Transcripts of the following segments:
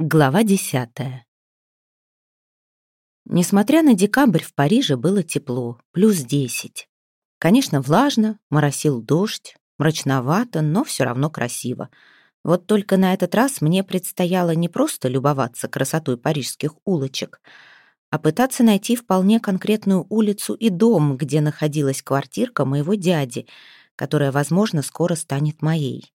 Глава десятая. Несмотря на декабрь, в Париже было тепло, плюс десять. Конечно, влажно, моросил дождь, мрачновато, но все равно красиво. Вот только на этот раз мне предстояло не просто любоваться красотой парижских улочек, а пытаться найти вполне конкретную улицу и дом, где находилась квартирка моего дяди, которая, возможно, скоро станет моей.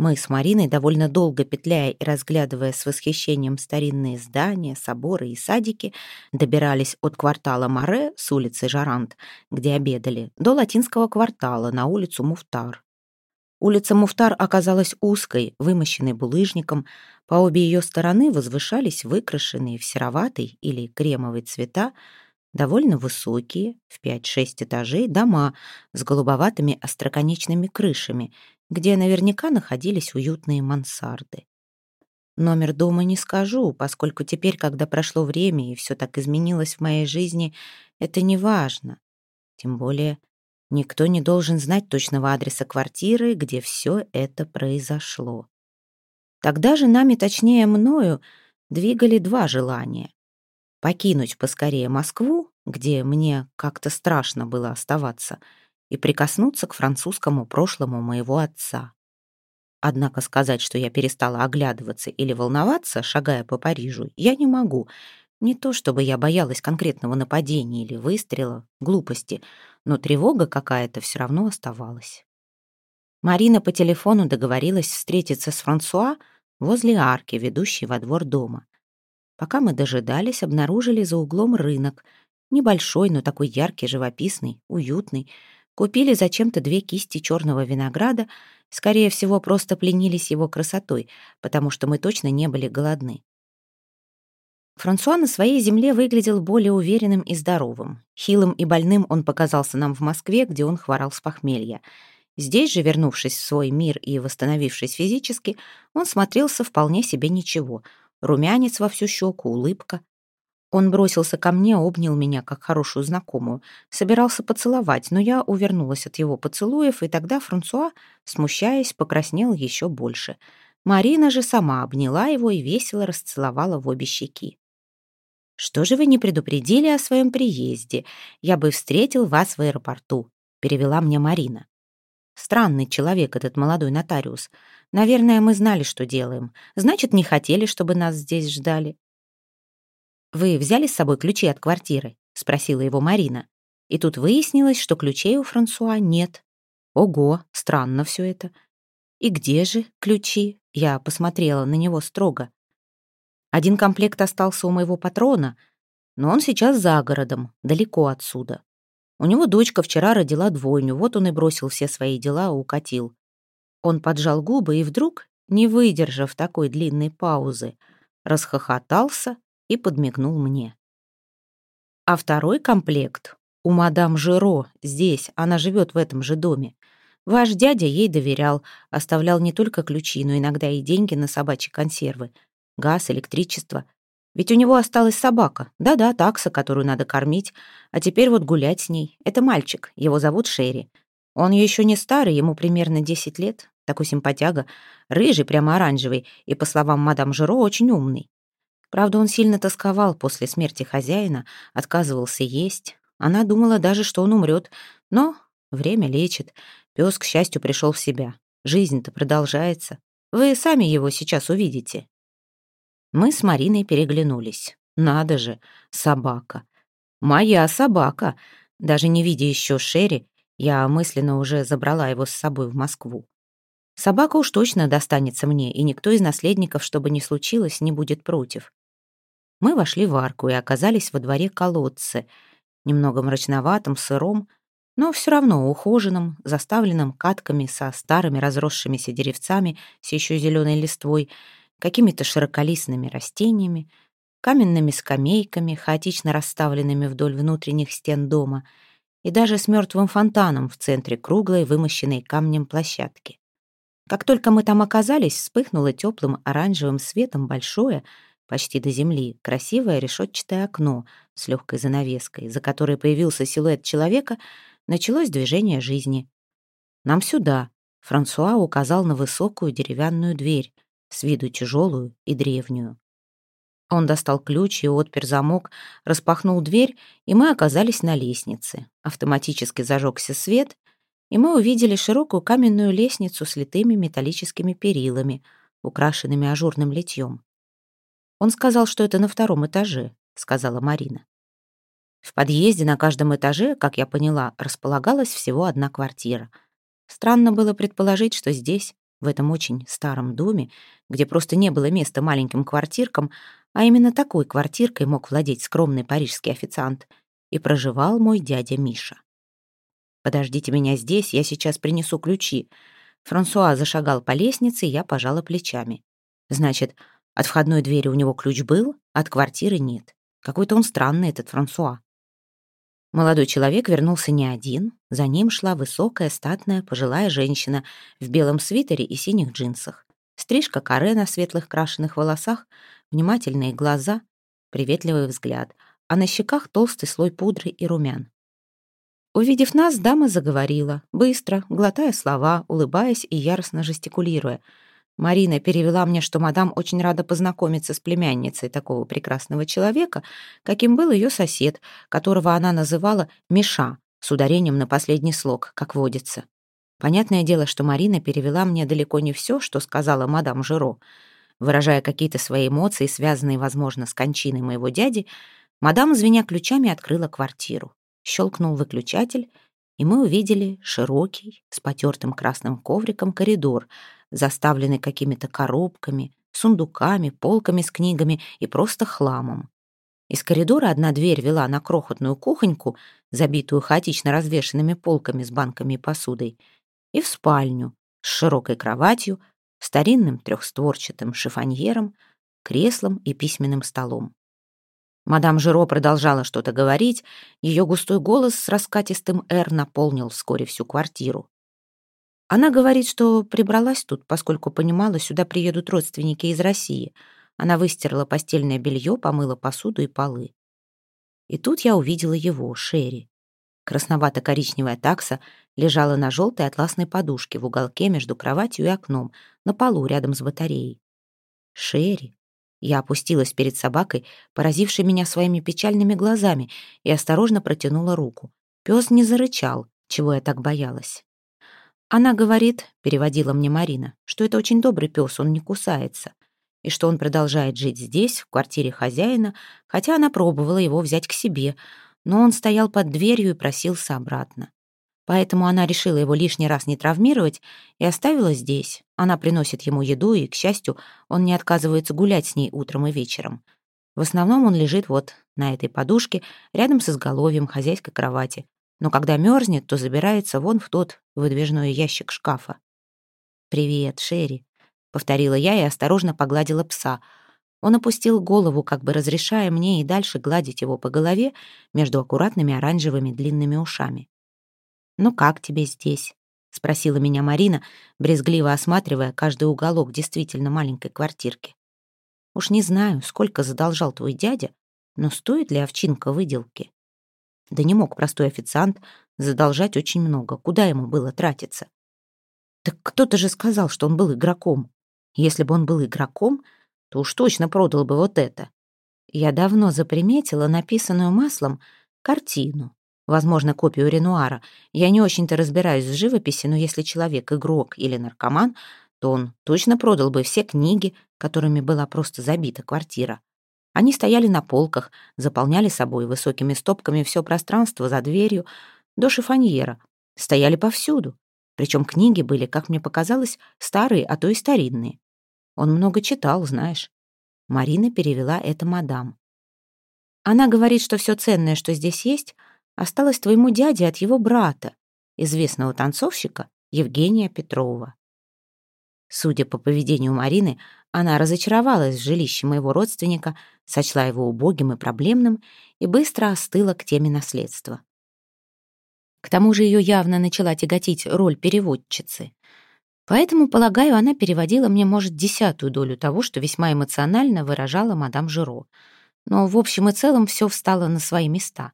Мы с Мариной, довольно долго петляя и разглядывая с восхищением старинные здания, соборы и садики, добирались от квартала Море с улицы Жарант, где обедали, до латинского квартала на улицу Муфтар. Улица Муфтар оказалась узкой, вымощенной булыжником. По обе ее стороны возвышались выкрашенные в сероватый или кремовый цвета довольно высокие, в 5-6 этажей, дома с голубоватыми остроконечными крышами, где наверняка находились уютные мансарды. Номер дома не скажу, поскольку теперь, когда прошло время и все так изменилось в моей жизни, это не важно. Тем более, никто не должен знать точного адреса квартиры, где все это произошло. Тогда же нами, точнее мною, двигали два желания. Покинуть поскорее Москву, где мне как-то страшно было оставаться — и прикоснуться к французскому прошлому моего отца. Однако сказать, что я перестала оглядываться или волноваться, шагая по Парижу, я не могу. Не то чтобы я боялась конкретного нападения или выстрела, глупости, но тревога какая-то все равно оставалась. Марина по телефону договорилась встретиться с Франсуа возле арки, ведущей во двор дома. Пока мы дожидались, обнаружили за углом рынок. Небольшой, но такой яркий, живописный, уютный, Купили зачем-то две кисти черного винограда, скорее всего, просто пленились его красотой, потому что мы точно не были голодны. Франсуа на своей земле выглядел более уверенным и здоровым. Хилым и больным он показался нам в Москве, где он хворал с похмелья. Здесь же, вернувшись в свой мир и восстановившись физически, он смотрелся вполне себе ничего. Румянец во всю щеку, улыбка. Он бросился ко мне, обнял меня, как хорошую знакомую. Собирался поцеловать, но я увернулась от его поцелуев, и тогда Франсуа, смущаясь, покраснел еще больше. Марина же сама обняла его и весело расцеловала в обе щеки. «Что же вы не предупредили о своем приезде? Я бы встретил вас в аэропорту», — перевела мне Марина. Странный человек этот молодой нотариус. Наверное, мы знали, что делаем. Значит, не хотели, чтобы нас здесь ждали. «Вы взяли с собой ключи от квартиры?» — спросила его Марина. И тут выяснилось, что ключей у Франсуа нет. Ого, странно все это. И где же ключи? Я посмотрела на него строго. Один комплект остался у моего патрона, но он сейчас за городом, далеко отсюда. У него дочка вчера родила двойню, вот он и бросил все свои дела, укатил. Он поджал губы и вдруг, не выдержав такой длинной паузы, расхохотался и подмигнул мне. А второй комплект у мадам Жиро, здесь, она живет в этом же доме. Ваш дядя ей доверял, оставлял не только ключи, но иногда и деньги на собачьи консервы, газ, электричество. Ведь у него осталась собака. Да-да, такса, которую надо кормить. А теперь вот гулять с ней. Это мальчик, его зовут Шерри. Он еще не старый, ему примерно 10 лет. Такой симпатяга, рыжий, прямо оранжевый, и, по словам мадам Жиро, очень умный. Правда, он сильно тосковал после смерти хозяина, отказывался есть. Она думала даже, что он умрет. Но время лечит. Пес, к счастью, пришел в себя. Жизнь-то продолжается. Вы сами его сейчас увидите. Мы с Мариной переглянулись. Надо же, собака. Моя собака. Даже не видя еще Шерри, я мысленно уже забрала его с собой в Москву. Собака уж точно достанется мне, и никто из наследников, что бы ни случилось, не будет против. Мы вошли в арку и оказались во дворе колодцы, немного мрачноватым, сыром, но все равно ухоженным, заставленным катками со старыми разросшимися деревцами с еще зеленой листвой, какими-то широколистными растениями, каменными скамейками, хаотично расставленными вдоль внутренних стен дома, и даже с мертвым фонтаном в центре круглой, вымощенной камнем площадки. Как только мы там оказались, вспыхнуло теплым оранжевым светом большое, почти до земли, красивое решетчатое окно с легкой занавеской, за которой появился силуэт человека, началось движение жизни. «Нам сюда», — Франсуа указал на высокую деревянную дверь, с виду тяжелую и древнюю. Он достал ключ и отпер замок, распахнул дверь, и мы оказались на лестнице. Автоматически зажегся свет, и мы увидели широкую каменную лестницу с литыми металлическими перилами, украшенными ажурным литьем. «Он сказал, что это на втором этаже», — сказала Марина. В подъезде на каждом этаже, как я поняла, располагалась всего одна квартира. Странно было предположить, что здесь, в этом очень старом доме, где просто не было места маленьким квартиркам, а именно такой квартиркой мог владеть скромный парижский официант, и проживал мой дядя Миша. «Подождите меня здесь, я сейчас принесу ключи». Франсуа зашагал по лестнице, и я пожала плечами. «Значит, от входной двери у него ключ был, от квартиры нет. Какой-то он странный, этот Франсуа». Молодой человек вернулся не один, за ним шла высокая, статная, пожилая женщина в белом свитере и синих джинсах. Стрижка каре на светлых крашеных волосах, внимательные глаза, приветливый взгляд, а на щеках толстый слой пудры и румян. Увидев нас, дама заговорила, быстро, глотая слова, улыбаясь и яростно жестикулируя — Марина перевела мне, что мадам очень рада познакомиться с племянницей такого прекрасного человека, каким был ее сосед, которого она называла Миша, с ударением на последний слог, как водится. Понятное дело, что Марина перевела мне далеко не все, что сказала мадам Жиро. Выражая какие-то свои эмоции, связанные, возможно, с кончиной моего дяди, мадам, звеня ключами, открыла квартиру. Щелкнул выключатель, и мы увидели широкий, с потертым красным ковриком коридор — заставленный какими-то коробками, сундуками, полками с книгами и просто хламом. Из коридора одна дверь вела на крохотную кухоньку, забитую хаотично развешенными полками с банками и посудой, и в спальню с широкой кроватью, старинным трехстворчатым шифоньером, креслом и письменным столом. Мадам Жиро продолжала что-то говорить, ее густой голос с раскатистым «Р» наполнил вскоре всю квартиру. Она говорит, что прибралась тут, поскольку понимала, сюда приедут родственники из России. Она выстирала постельное белье, помыла посуду и полы. И тут я увидела его, Шерри. Красновато-коричневая такса лежала на желтой атласной подушке в уголке между кроватью и окном, на полу рядом с батареей. Шерри. Я опустилась перед собакой, поразившей меня своими печальными глазами, и осторожно протянула руку. Пес не зарычал, чего я так боялась. «Она говорит», — переводила мне Марина, «что это очень добрый пес, он не кусается, и что он продолжает жить здесь, в квартире хозяина, хотя она пробовала его взять к себе, но он стоял под дверью и просился обратно. Поэтому она решила его лишний раз не травмировать и оставила здесь. Она приносит ему еду, и, к счастью, он не отказывается гулять с ней утром и вечером. В основном он лежит вот на этой подушке, рядом с изголовьем хозяйской кровати, но когда мерзнет, то забирается вон в тот выдвижной ящик шкафа. «Привет, Шерри», — повторила я и осторожно погладила пса. Он опустил голову, как бы разрешая мне и дальше гладить его по голове между аккуратными оранжевыми длинными ушами. «Ну как тебе здесь?» — спросила меня Марина, брезгливо осматривая каждый уголок действительно маленькой квартирки. «Уж не знаю, сколько задолжал твой дядя, но стоит ли овчинка выделки?» Да не мог простой официант задолжать очень много. Куда ему было тратиться? Так кто-то же сказал, что он был игроком. Если бы он был игроком, то уж точно продал бы вот это. Я давно заприметила написанную маслом картину. Возможно, копию Ренуара. Я не очень-то разбираюсь в живописи, но если человек игрок или наркоман, то он точно продал бы все книги, которыми была просто забита квартира. Они стояли на полках, заполняли собой высокими стопками все пространство за дверью до шифоньера, стояли повсюду. Причем книги были, как мне показалось, старые, а то и старинные. Он много читал, знаешь. Марина перевела это мадам. Она говорит, что все ценное, что здесь есть, осталось твоему дяде от его брата, известного танцовщика Евгения Петрова. Судя по поведению Марины, она разочаровалась в жилище моего родственника, сочла его убогим и проблемным и быстро остыла к теме наследства. К тому же ее явно начала тяготить роль переводчицы. Поэтому, полагаю, она переводила мне, может, десятую долю того, что весьма эмоционально выражала мадам Жиро. Но в общем и целом все встало на свои места.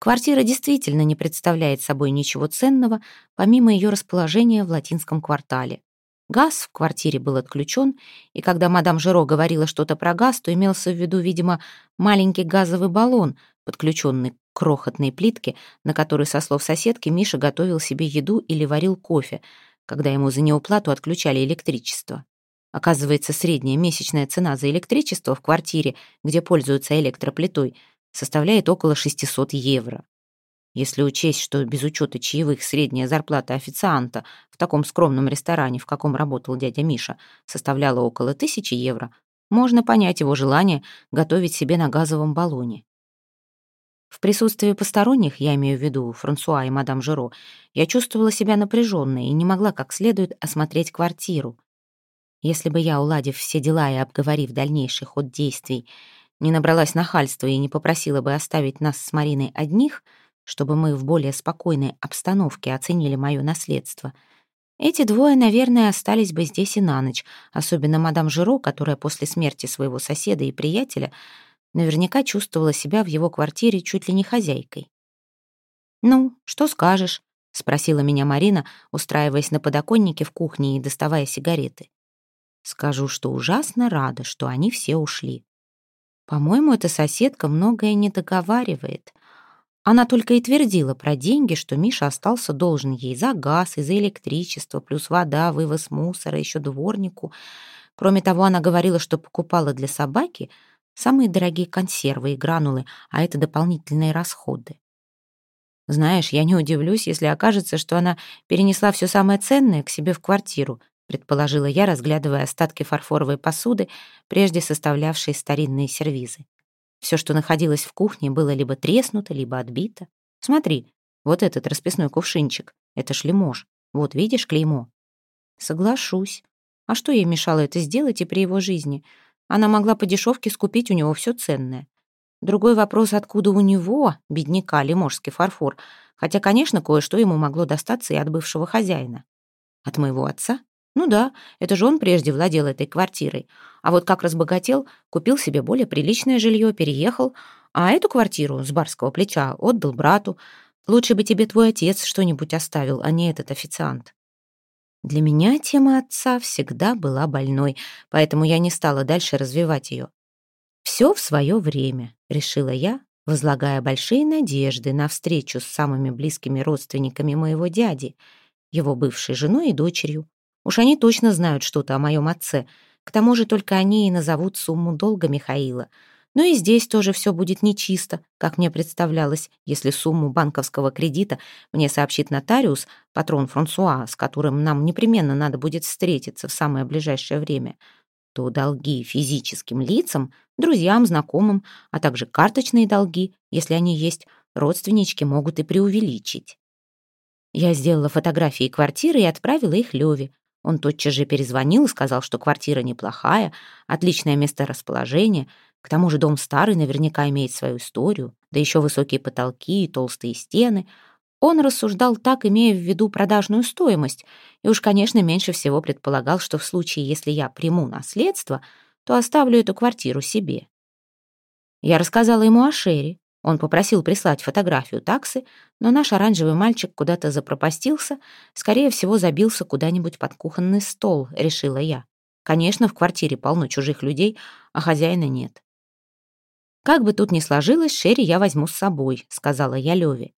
Квартира действительно не представляет собой ничего ценного, помимо ее расположения в латинском квартале. Газ в квартире был отключен, и когда мадам Жиро говорила что-то про газ, то имелся в виду, видимо, маленький газовый баллон, подключенный к крохотной плитке, на которой, со слов соседки, Миша готовил себе еду или варил кофе, когда ему за неуплату отключали электричество. Оказывается, средняя месячная цена за электричество в квартире, где пользуются электроплитой, составляет около 600 евро. Если учесть, что без учета чаевых средняя зарплата официанта в таком скромном ресторане, в каком работал дядя Миша, составляла около 1000 евро, можно понять его желание готовить себе на газовом баллоне. В присутствии посторонних, я имею в виду Франсуа и мадам Жиро, я чувствовала себя напряженной и не могла как следует осмотреть квартиру. Если бы я, уладив все дела и обговорив дальнейший ход действий, не набралась нахальства и не попросила бы оставить нас с Мариной одних, чтобы мы в более спокойной обстановке оценили мое наследство, эти двое, наверное, остались бы здесь и на ночь, особенно мадам Жиро, которая после смерти своего соседа и приятеля наверняка чувствовала себя в его квартире чуть ли не хозяйкой. «Ну, что скажешь?» — спросила меня Марина, устраиваясь на подоконнике в кухне и доставая сигареты. Скажу, что ужасно рада, что они все ушли. По-моему, эта соседка многое не договаривает. Она только и твердила про деньги, что Миша остался должен ей за газ и за электричество, плюс вода, вывоз мусора, еще дворнику. Кроме того, она говорила, что покупала для собаки самые дорогие консервы и гранулы, а это дополнительные расходы. Знаешь, я не удивлюсь, если окажется, что она перенесла все самое ценное к себе в квартиру, предположила я, разглядывая остатки фарфоровой посуды, прежде составлявшей старинные сервизы. Все, что находилось в кухне, было либо треснуто, либо отбито. Смотри, вот этот расписной кувшинчик. Это шлемож. Вот видишь клеймо? Соглашусь. А что ей мешало это сделать и при его жизни? Она могла по дешевке скупить у него все ценное. Другой вопрос, откуда у него, бедняка, лиможский фарфор, хотя, конечно, кое-что ему могло достаться и от бывшего хозяина. От моего отца? Ну да, это же он прежде владел этой квартирой. А вот как разбогател, купил себе более приличное жилье, переехал, а эту квартиру с барского плеча отдал брату. Лучше бы тебе твой отец что-нибудь оставил, а не этот официант. Для меня тема отца всегда была больной, поэтому я не стала дальше развивать ее. «Все в свое время», — решила я, возлагая большие надежды на встречу с самыми близкими родственниками моего дяди, его бывшей женой и дочерью, Уж они точно знают что-то о моем отце. К тому же только они и назовут сумму долга Михаила. Но и здесь тоже все будет нечисто, как мне представлялось, если сумму банковского кредита мне сообщит нотариус, патрон Франсуа, с которым нам непременно надо будет встретиться в самое ближайшее время, то долги физическим лицам, друзьям, знакомым, а также карточные долги, если они есть, родственнички могут и преувеличить. Я сделала фотографии квартиры и отправила их Леве. Он тотчас же перезвонил и сказал, что квартира неплохая, отличное месторасположение, к тому же дом старый наверняка имеет свою историю, да еще высокие потолки и толстые стены. Он рассуждал так, имея в виду продажную стоимость, и уж, конечно, меньше всего предполагал, что в случае, если я приму наследство, то оставлю эту квартиру себе. Я рассказала ему о Шерри, он попросил прислать фотографию таксы, но наш оранжевый мальчик куда-то запропастился, скорее всего, забился куда-нибудь под кухонный стол, решила я. Конечно, в квартире полно чужих людей, а хозяина нет. «Как бы тут ни сложилось, Шерри я возьму с собой», — сказала я Леве.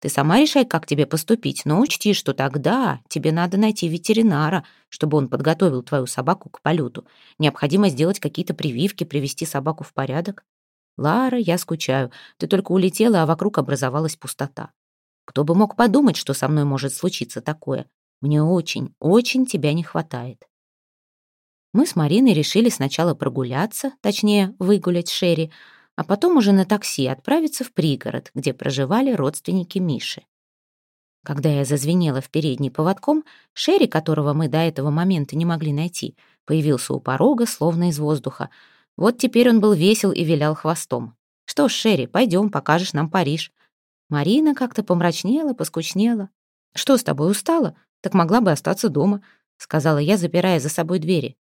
«Ты сама решай, как тебе поступить, но учти, что тогда тебе надо найти ветеринара, чтобы он подготовил твою собаку к полету. Необходимо сделать какие-то прививки, привести собаку в порядок. «Лара, я скучаю. Ты только улетела, а вокруг образовалась пустота. Кто бы мог подумать, что со мной может случиться такое? Мне очень, очень тебя не хватает». Мы с Мариной решили сначала прогуляться, точнее, выгулять Шерри, а потом уже на такси отправиться в пригород, где проживали родственники Миши. Когда я зазвенела в передней поводком, Шерри, которого мы до этого момента не могли найти, появился у порога, словно из воздуха — вот теперь он был весел и вилял хвостом. «Что ж, Шерри, пойдем, покажешь нам Париж». Марина как-то помрачнела, поскучнела. «Что с тобой, устала? Так могла бы остаться дома», — сказала я, запирая за собой двери.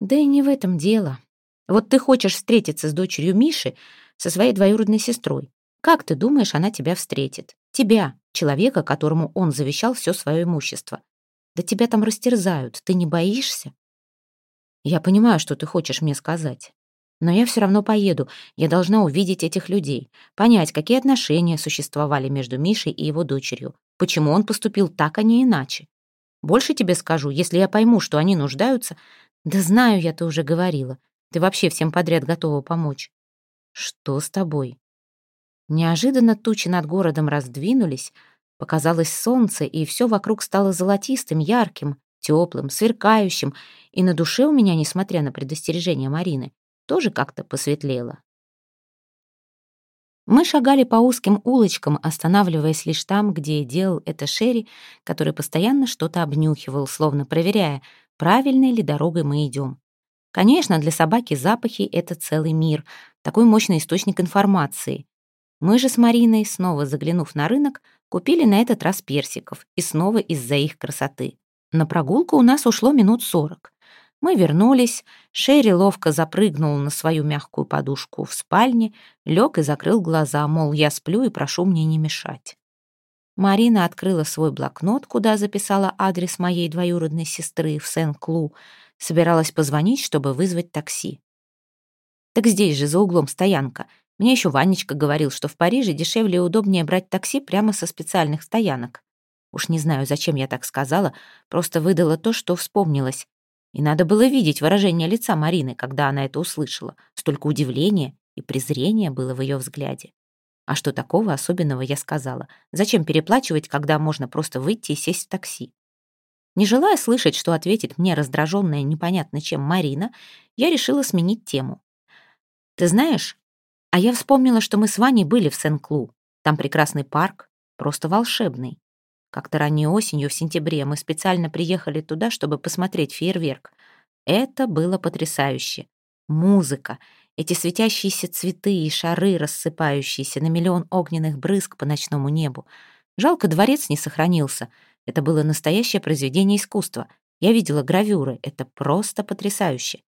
«Да и не в этом дело. Вот ты хочешь встретиться с дочерью Миши, со своей двоюродной сестрой. Как ты думаешь, она тебя встретит? Тебя, человека, которому он завещал все свое имущество. Да тебя там растерзают, ты не боишься?» «Я понимаю, что ты хочешь мне сказать. Но я все равно поеду. Я должна увидеть этих людей, понять, какие отношения существовали между Мишей и его дочерью, почему он поступил так, а не иначе. Больше тебе скажу, если я пойму, что они нуждаются... Да знаю, я ты уже говорила. Ты вообще всем подряд готова помочь. Что с тобой? Неожиданно тучи над городом раздвинулись, показалось солнце, и все вокруг стало золотистым, ярким, теплым, сверкающим, и на душе у меня, несмотря на предостережение Марины, тоже как-то посветлело. Мы шагали по узким улочкам, останавливаясь лишь там, где делал это Шерри, который постоянно что-то обнюхивал, словно проверяя, правильной ли дорогой мы идем. Конечно, для собаки запахи — это целый мир, такой мощный источник информации. Мы же с Мариной, снова заглянув на рынок, купили на этот раз персиков, и снова из-за их красоты. На прогулку у нас ушло минут сорок. Мы вернулись, Шерри ловко запрыгнул на свою мягкую подушку в спальне, лег и закрыл глаза, мол, я сплю и прошу мне не мешать. Марина открыла свой блокнот, куда записала адрес моей двоюродной сестры в Сен-Клу, собиралась позвонить, чтобы вызвать такси. Так здесь же, за углом стоянка. Мне еще Ванечка говорил, что в Париже дешевле и удобнее брать такси прямо со специальных стоянок. Уж не знаю, зачем я так сказала, просто выдала то, что вспомнилось. И надо было видеть выражение лица Марины, когда она это услышала. Столько удивления и презрения было в ее взгляде. А что такого особенного я сказала? Зачем переплачивать, когда можно просто выйти и сесть в такси? Не желая слышать, что ответит мне раздраженная непонятно чем Марина, я решила сменить тему. «Ты знаешь, а я вспомнила, что мы с Ваней были в Сен-Клу. Там прекрасный парк, просто волшебный. Как-то ранней осенью в сентябре мы специально приехали туда, чтобы посмотреть фейерверк. Это было потрясающе. Музыка, эти светящиеся цветы и шары, рассыпающиеся на миллион огненных брызг по ночному небу. Жалко, дворец не сохранился. Это было настоящее произведение искусства. Я видела гравюры. Это просто потрясающе.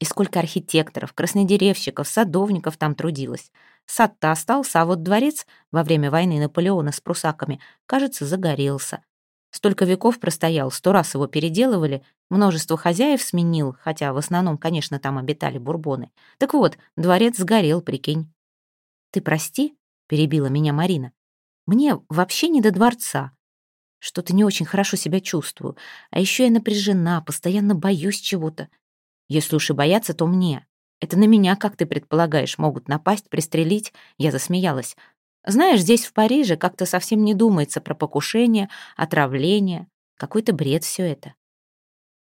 И сколько архитекторов, краснодеревщиков, садовников там трудилось. Сад-то остался, а вот дворец во время войны Наполеона с прусаками, кажется, загорелся. Столько веков простоял, сто раз его переделывали, множество хозяев сменил, хотя в основном, конечно, там обитали бурбоны. Так вот, дворец сгорел, прикинь. «Ты прости», — перебила меня Марина, — «мне вообще не до дворца. Что-то не очень хорошо себя чувствую, а еще я напряжена, постоянно боюсь чего-то. Если уж и бояться, то мне. Это на меня, как ты предполагаешь, могут напасть, пристрелить. Я засмеялась. Знаешь, здесь, в Париже, как-то совсем не думается про покушение, отравление. Какой-то бред все это.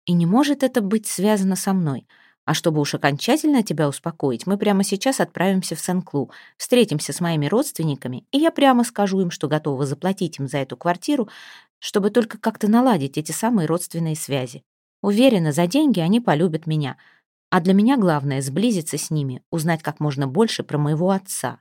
И не может это быть связано со мной. А чтобы уж окончательно тебя успокоить, мы прямо сейчас отправимся в Сен-Клу, встретимся с моими родственниками, и я прямо скажу им, что готова заплатить им за эту квартиру, чтобы только как-то наладить эти самые родственные связи. Уверена, за деньги они полюбят меня — а для меня главное — сблизиться с ними, узнать как можно больше про моего отца.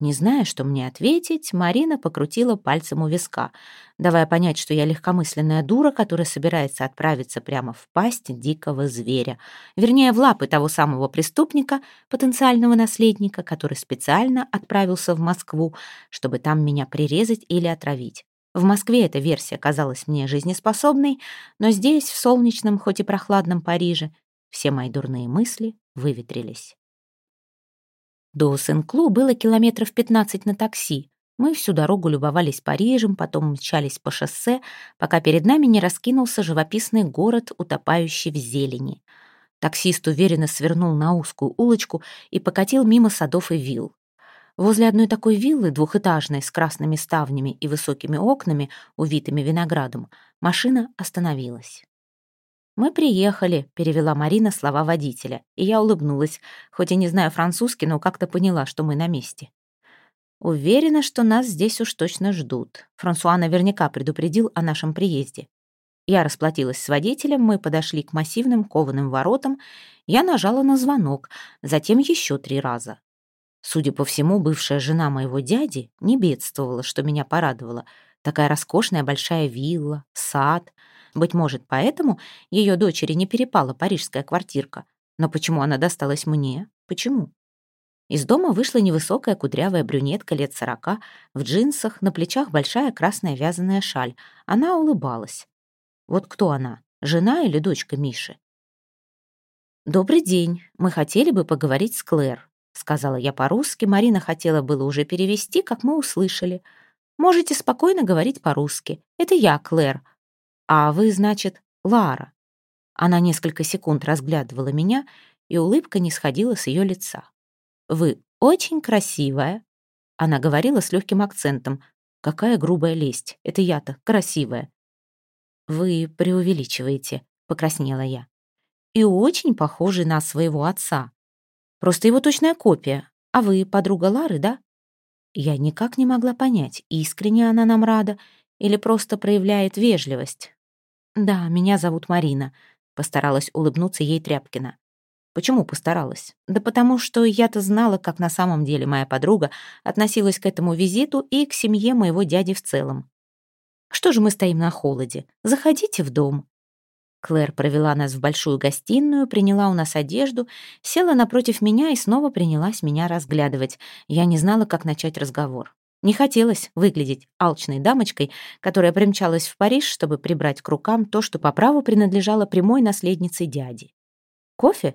Не зная, что мне ответить, Марина покрутила пальцем у виска, давая понять, что я легкомысленная дура, которая собирается отправиться прямо в пасть дикого зверя, вернее, в лапы того самого преступника, потенциального наследника, который специально отправился в Москву, чтобы там меня прирезать или отравить. В Москве эта версия казалась мне жизнеспособной, но здесь, в солнечном, хоть и прохладном Париже, все мои дурные мысли выветрились. До Сен-Клу было километров 15 на такси. Мы всю дорогу любовались Парижем, потом мчались по шоссе, пока перед нами не раскинулся живописный город, утопающий в зелени. Таксист уверенно свернул на узкую улочку и покатил мимо садов и вилл. Возле одной такой виллы, двухэтажной, с красными ставнями и высокими окнами, увитыми виноградом, машина остановилась. «Мы приехали», — перевела Марина слова водителя, и я улыбнулась, хоть и не знаю французский, но как-то поняла, что мы на месте. Уверена, что нас здесь уж точно ждут. Франсуа наверняка предупредил о нашем приезде. Я расплатилась с водителем, мы подошли к массивным кованым воротам, я нажала на звонок, затем еще три раза. Судя по всему, бывшая жена моего дяди не бедствовала, что меня порадовало. Такая роскошная большая вилла, сад — быть может, поэтому ее дочери не перепала парижская квартирка. Но почему она досталась мне? Почему? Из дома вышла невысокая кудрявая брюнетка лет сорока, в джинсах, на плечах большая красная вязаная шаль. Она улыбалась. Вот кто она, жена или дочка Миши? «Добрый день. Мы хотели бы поговорить с Клэр», — сказала я по-русски. Марина хотела было уже перевести, как мы услышали. «Можете спокойно говорить по-русски. Это я, Клэр. А вы, значит, Лара». Она несколько секунд разглядывала меня, и улыбка не сходила с ее лица. «Вы очень красивая», — она говорила с легким акцентом. «Какая грубая лесть. Это я-то красивая». «Вы преувеличиваете», — покраснела я и очень похожий на своего отца. Просто его точная копия. А вы подруга Лары, да? Я никак не могла понять, искренне она нам рада или просто проявляет вежливость. «Да, меня зовут Марина», — постаралась улыбнуться ей Тряпкина. Почему постаралась? Да потому что я-то знала, как на самом деле моя подруга относилась к этому визиту и к семье моего дяди в целом. Что же мы стоим на холоде? Заходите в дом. Клэр провела нас в большую гостиную, приняла у нас одежду, села напротив меня и снова принялась меня разглядывать. Я не знала, как начать разговор. Не хотелось выглядеть алчной дамочкой, которая примчалась в Париж, чтобы прибрать к рукам то, что по праву принадлежало прямой наследнице дяди. «Кофе?»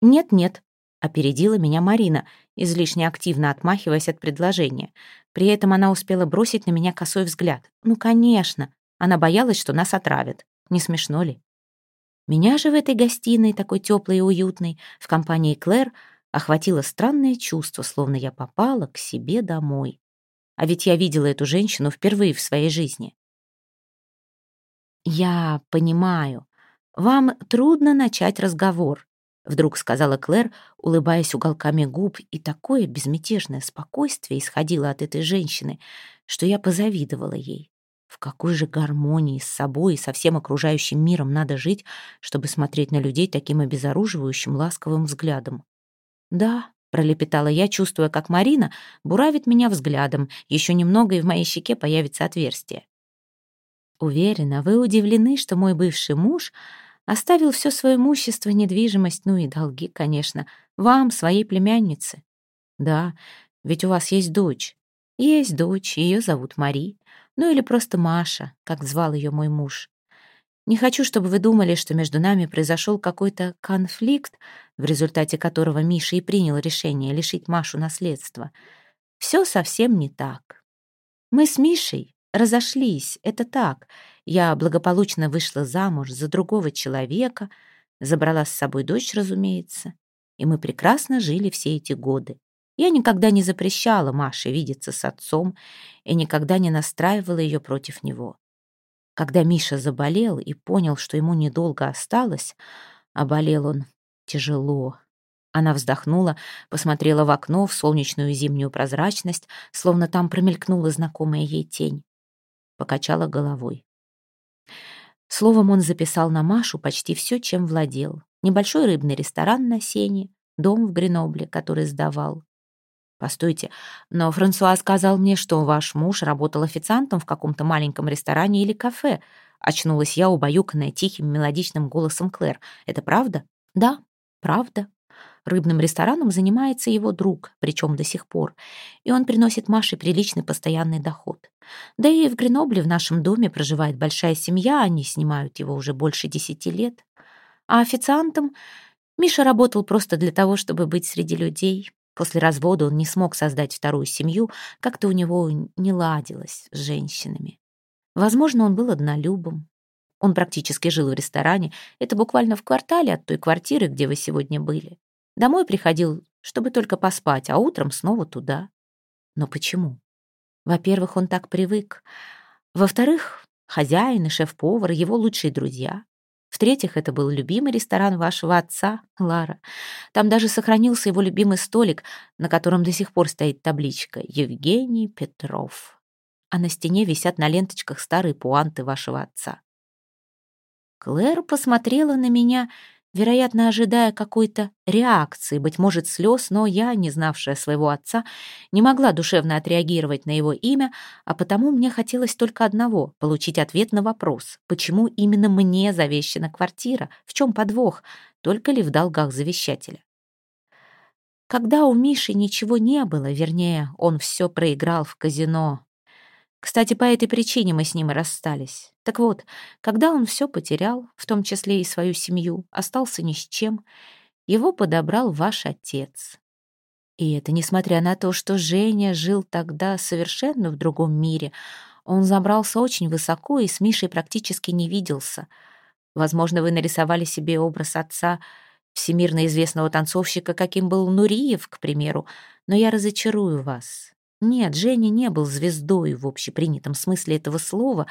«Нет-нет», — опередила меня Марина, излишне активно отмахиваясь от предложения. При этом она успела бросить на меня косой взгляд. «Ну, конечно!» Она боялась, что нас отравят. Не смешно ли? Меня же в этой гостиной, такой теплой и уютной, в компании Клэр, охватило странное чувство, словно я попала к себе домой. А ведь я видела эту женщину впервые в своей жизни. «Я понимаю. Вам трудно начать разговор», — вдруг сказала Клэр, улыбаясь уголками губ, и такое безмятежное спокойствие исходило от этой женщины, что я позавидовала ей. В какой же гармонии с собой и со всем окружающим миром надо жить, чтобы смотреть на людей таким обезоруживающим ласковым взглядом? «Да», — пролепетала я, чувствуя, как Марина буравит меня взглядом, еще немного, и в моей щеке появится отверстие. «Уверена, вы удивлены, что мой бывший муж оставил все свое имущество, недвижимость, ну и долги, конечно, вам, своей племяннице. Да, ведь у вас есть дочь. Есть дочь, ее зовут Мари. Ну или просто Маша, как звал ее мой муж. Не хочу, чтобы вы думали, что между нами произошел какой-то конфликт, в результате которого Миша и принял решение лишить Машу наследства. Все совсем не так. Мы с Мишей разошлись, это так. Я благополучно вышла замуж за другого человека, забрала с собой дочь, разумеется, и мы прекрасно жили все эти годы. Я никогда не запрещала Маше видеться с отцом и никогда не настраивала ее против него. Когда Миша заболел и понял, что ему недолго осталось, а болел он тяжело. Она вздохнула, посмотрела в окно в солнечную зимнюю прозрачность, словно там промелькнула знакомая ей тень. Покачала головой. Словом, он записал на Машу почти все, чем владел. Небольшой рыбный ресторан на Сене, дом в Гренобле, который сдавал, «Постойте, но Франсуа сказал мне, что ваш муж работал официантом в каком-то маленьком ресторане или кафе». Очнулась я, убаюканная тихим мелодичным голосом Клэр. «Это правда?» «Да, правда». Рыбным рестораном занимается его друг, причем до сих пор, и он приносит Маше приличный постоянный доход. Да и в Гренобле в нашем доме проживает большая семья, они снимают его уже больше десяти лет. А официантом Миша работал просто для того, чтобы быть среди людей, После развода он не смог создать вторую семью, как-то у него не ладилось с женщинами. Возможно, он был однолюбом. Он практически жил в ресторане, это буквально в квартале от той квартиры, где вы сегодня были. Домой приходил, чтобы только поспать, а утром снова туда. Но почему? Во-первых, он так привык. Во-вторых, хозяин и шеф-повар — его лучшие друзья. В-третьих, это был любимый ресторан вашего отца, Лара. Там даже сохранился его любимый столик, на котором до сих пор стоит табличка «Евгений Петров». А на стене висят на ленточках старые пуанты вашего отца. Клэр посмотрела на меня вероятно, ожидая какой-то реакции, быть может, слез, но я, не знавшая своего отца, не могла душевно отреагировать на его имя, а потому мне хотелось только одного — получить ответ на вопрос, почему именно мне завещана квартира, в чем подвох, только ли в долгах завещателя. Когда у Миши ничего не было, вернее, он все проиграл в казино, Кстати, по этой причине мы с ним и расстались. Так вот, когда он все потерял, в том числе и свою семью, остался ни с чем, его подобрал ваш отец. И это несмотря на то, что Женя жил тогда совершенно в другом мире. Он забрался очень высоко и с Мишей практически не виделся. Возможно, вы нарисовали себе образ отца всемирно известного танцовщика, каким был Нуриев, к примеру, но я разочарую вас. Нет, Женя не был звездой в общепринятом смысле этого слова,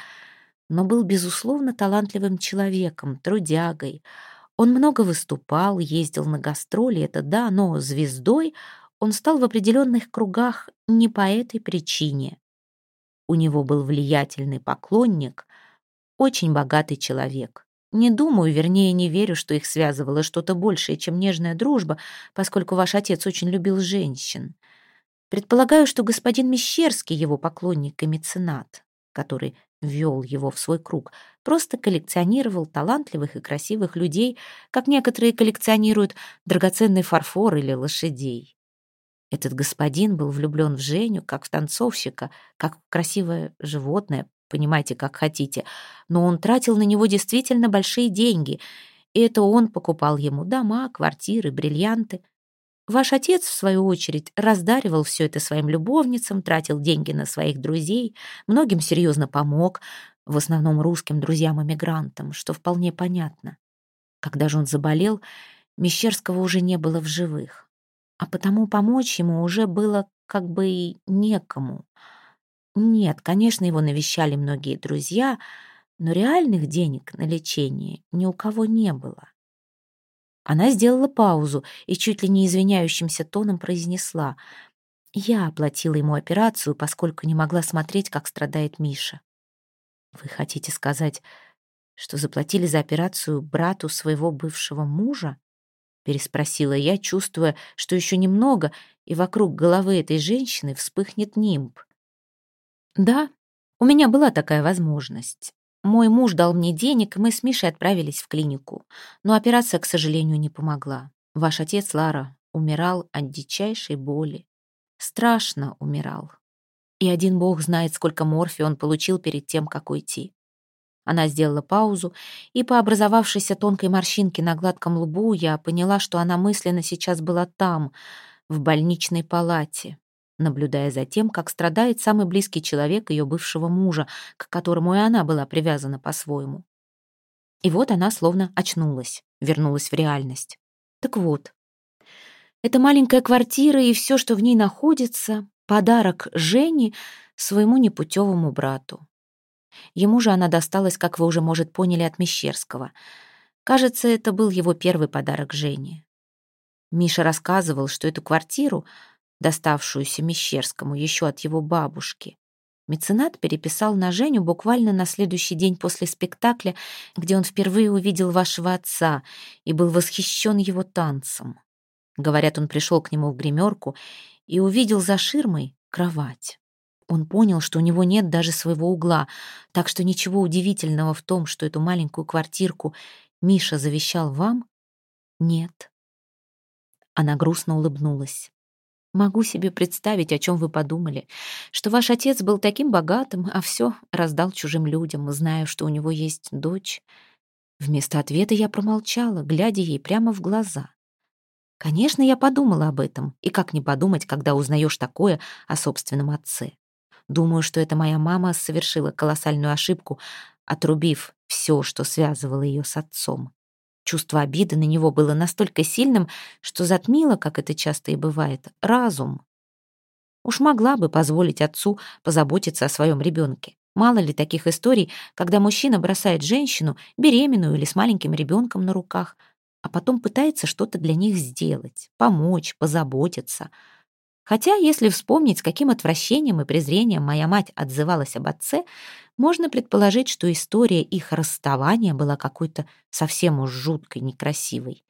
но был, безусловно, талантливым человеком, трудягой. Он много выступал, ездил на гастроли, это да, но звездой он стал в определенных кругах не по этой причине. У него был влиятельный поклонник, очень богатый человек. Не думаю, вернее, не верю, что их связывало что-то большее, чем нежная дружба, поскольку ваш отец очень любил женщин. Предполагаю, что господин Мещерский, его поклонник и меценат, который ввел его в свой круг, просто коллекционировал талантливых и красивых людей, как некоторые коллекционируют драгоценный фарфор или лошадей. Этот господин был влюблен в Женю, как в танцовщика, как в красивое животное, понимаете, как хотите, но он тратил на него действительно большие деньги, и это он покупал ему дома, квартиры, бриллианты — Ваш отец, в свою очередь, раздаривал все это своим любовницам, тратил деньги на своих друзей, многим серьезно помог, в основном русским друзьям-эмигрантам, что вполне понятно. Когда же он заболел, Мещерского уже не было в живых, а потому помочь ему уже было как бы и некому. Нет, конечно, его навещали многие друзья, но реальных денег на лечение ни у кого не было. Она сделала паузу и чуть ли не извиняющимся тоном произнесла. «Я оплатила ему операцию, поскольку не могла смотреть, как страдает Миша». «Вы хотите сказать, что заплатили за операцию брату своего бывшего мужа?» переспросила я, чувствуя, что еще немного, и вокруг головы этой женщины вспыхнет нимб. «Да, у меня была такая возможность. Мой муж дал мне денег, мы с Мишей отправились в клинику. Но операция, к сожалению, не помогла. Ваш отец, Лара, умирал от дичайшей боли. Страшно умирал. И один бог знает, сколько морфия он получил перед тем, как уйти. Она сделала паузу, и по образовавшейся тонкой морщинке на гладком лбу я поняла, что она мысленно сейчас была там, в больничной палате наблюдая за тем, как страдает самый близкий человек ее бывшего мужа, к которому и она была привязана по-своему. И вот она словно очнулась, вернулась в реальность. Так вот, эта маленькая квартира и все, что в ней находится, подарок Жене своему непутевому брату. Ему же она досталась, как вы уже, может, поняли, от Мещерского. Кажется, это был его первый подарок Жене. Миша рассказывал, что эту квартиру доставшуюся Мещерскому еще от его бабушки. Меценат переписал на Женю буквально на следующий день после спектакля, где он впервые увидел вашего отца и был восхищен его танцем. Говорят, он пришел к нему в гримерку и увидел за ширмой кровать. Он понял, что у него нет даже своего угла, так что ничего удивительного в том, что эту маленькую квартирку Миша завещал вам, нет. Она грустно улыбнулась. Могу себе представить, о чем вы подумали, что ваш отец был таким богатым, а все раздал чужим людям, зная, что у него есть дочь. Вместо ответа я промолчала, глядя ей прямо в глаза. Конечно, я подумала об этом, и как не подумать, когда узнаешь такое о собственном отце. Думаю, что эта моя мама совершила колоссальную ошибку, отрубив все, что связывало ее с отцом. Чувство обиды на него было настолько сильным, что затмило, как это часто и бывает, разум. Уж могла бы позволить отцу позаботиться о своем ребенке. Мало ли таких историй, когда мужчина бросает женщину, беременную или с маленьким ребенком на руках, а потом пытается что-то для них сделать, помочь, позаботиться — Хотя, если вспомнить, с каким отвращением и презрением моя мать отзывалась об отце, можно предположить, что история их расставания была какой-то совсем уж жуткой, некрасивой.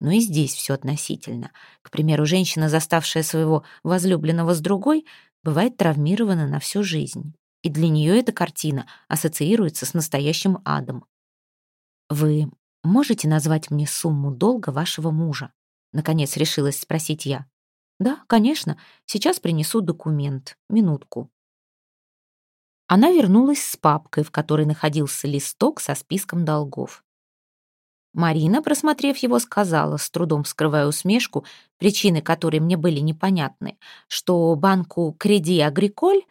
Но и здесь все относительно. К примеру, женщина, заставшая своего возлюбленного с другой, бывает травмирована на всю жизнь. И для нее эта картина ассоциируется с настоящим адом. «Вы можете назвать мне сумму долга вашего мужа?» Наконец решилась спросить я. «Да, конечно. Сейчас принесу документ. Минутку». Она вернулась с папкой, в которой находился листок со списком долгов. Марина, просмотрев его, сказала, с трудом скрывая усмешку, причины которой мне были непонятны, что банку «Креди Агриколь»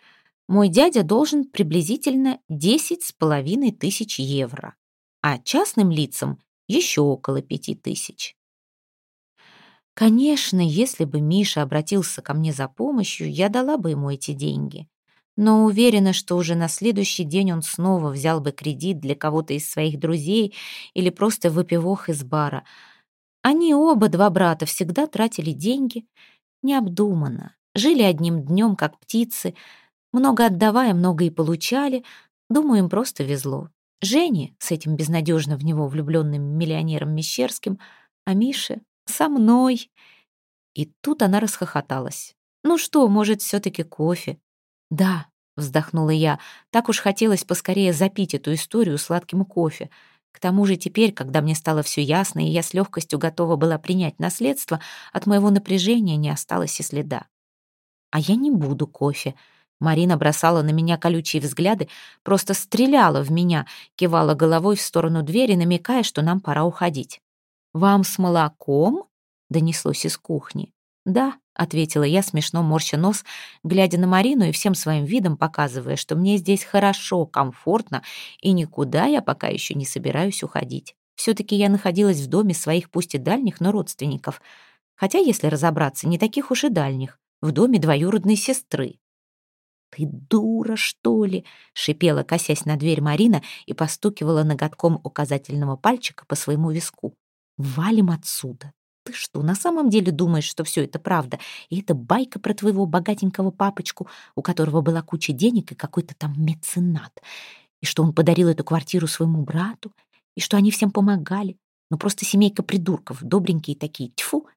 мой дядя должен приблизительно десять с половиной тысяч евро, а частным лицам еще около пяти тысяч. Конечно, если бы Миша обратился ко мне за помощью, я дала бы ему эти деньги. Но уверена, что уже на следующий день он снова взял бы кредит для кого-то из своих друзей или просто выпивох из бара. Они оба, два брата, всегда тратили деньги необдуманно, жили одним днем, как птицы, много отдавая, много и получали. Думаю, им просто везло. Жене с этим безнадежно в него влюбленным миллионером Мещерским, а Мише со мной. И тут она расхохоталась. Ну что, может, все-таки кофе? Да, вздохнула я. Так уж хотелось поскорее запить эту историю сладким кофе. К тому же теперь, когда мне стало все ясно, и я с легкостью готова была принять наследство, от моего напряжения не осталось и следа. А я не буду кофе. Марина бросала на меня колючие взгляды, просто стреляла в меня, кивала головой в сторону двери, намекая, что нам пора уходить. «Вам с молоком?» — донеслось из кухни. «Да», — ответила я, смешно морща нос, глядя на Марину и всем своим видом показывая, что мне здесь хорошо, комфортно, и никуда я пока еще не собираюсь уходить. Все-таки я находилась в доме своих, пусть и дальних, но родственников. Хотя, если разобраться, не таких уж и дальних, в доме двоюродной сестры. «Ты дура, что ли?» — шипела, косясь на дверь Марина и постукивала ноготком указательного пальчика по своему виску. Валим отсюда. Ты что, на самом деле думаешь, что все это правда? И это байка про твоего богатенького папочку, у которого была куча денег и какой-то там меценат. И что он подарил эту квартиру своему брату, и что они всем помогали. Ну просто семейка придурков, добренькие такие, тьфу.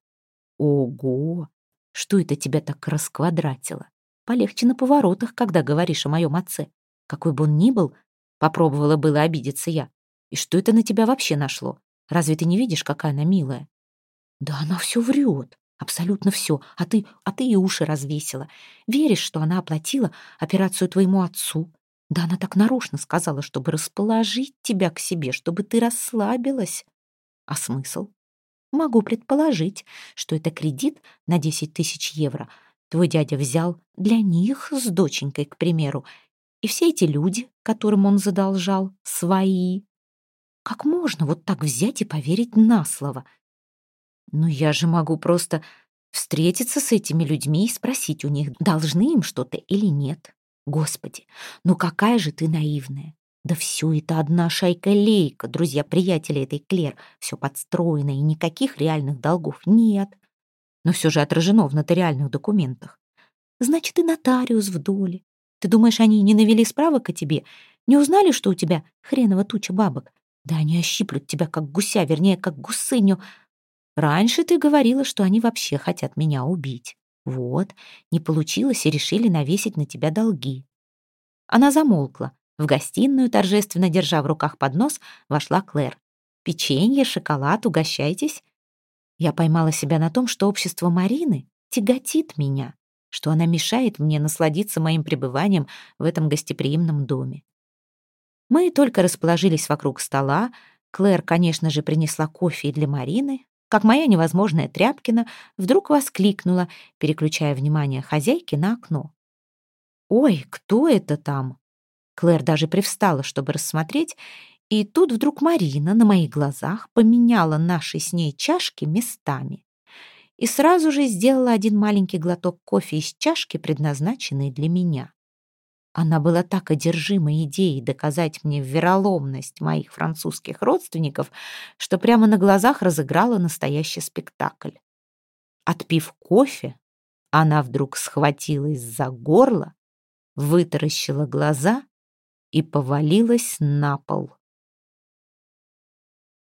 Ого, что это тебя так расквадратило? Полегче на поворотах, когда говоришь о моем отце. Какой бы он ни был, попробовала было обидеться я. И что это на тебя вообще нашло? Разве ты не видишь, какая она милая? Да она все врет, абсолютно все, а ты, а ты и уши развесила. Веришь, что она оплатила операцию твоему отцу? Да она так нарочно сказала, чтобы расположить тебя к себе, чтобы ты расслабилась. А смысл? Могу предположить, что это кредит на 10 тысяч евро твой дядя взял для них с доченькой, к примеру, и все эти люди, которым он задолжал, свои. Как можно вот так взять и поверить на слово? Ну, я же могу просто встретиться с этими людьми и спросить у них, должны им что-то или нет. Господи, ну какая же ты наивная. Да все это одна шайка-лейка, друзья-приятели этой Клер. Все подстроено, и никаких реальных долгов нет. Но все же отражено в нотариальных документах. Значит, и нотариус в доле. Ты думаешь, они не навели справок о тебе? Не узнали, что у тебя хреново туча бабок? Да они ощиплют тебя, как гуся, вернее, как гусыню. Раньше ты говорила, что они вообще хотят меня убить. Вот, не получилось, и решили навесить на тебя долги. Она замолкла. В гостиную, торжественно держа в руках поднос, вошла Клэр. «Печенье, шоколад, угощайтесь». Я поймала себя на том, что общество Марины тяготит меня, что она мешает мне насладиться моим пребыванием в этом гостеприимном доме. Мы только расположились вокруг стола. Клэр, конечно же, принесла кофе для Марины, как моя невозможная Тряпкина вдруг воскликнула, переключая внимание хозяйки на окно. «Ой, кто это там?» Клэр даже привстала, чтобы рассмотреть, и тут вдруг Марина на моих глазах поменяла наши с ней чашки местами и сразу же сделала один маленький глоток кофе из чашки, предназначенной для меня. Она была так одержима идеей доказать мне вероломность моих французских родственников, что прямо на глазах разыграла настоящий спектакль. Отпив кофе, она вдруг схватилась за горло, вытаращила глаза и повалилась на пол.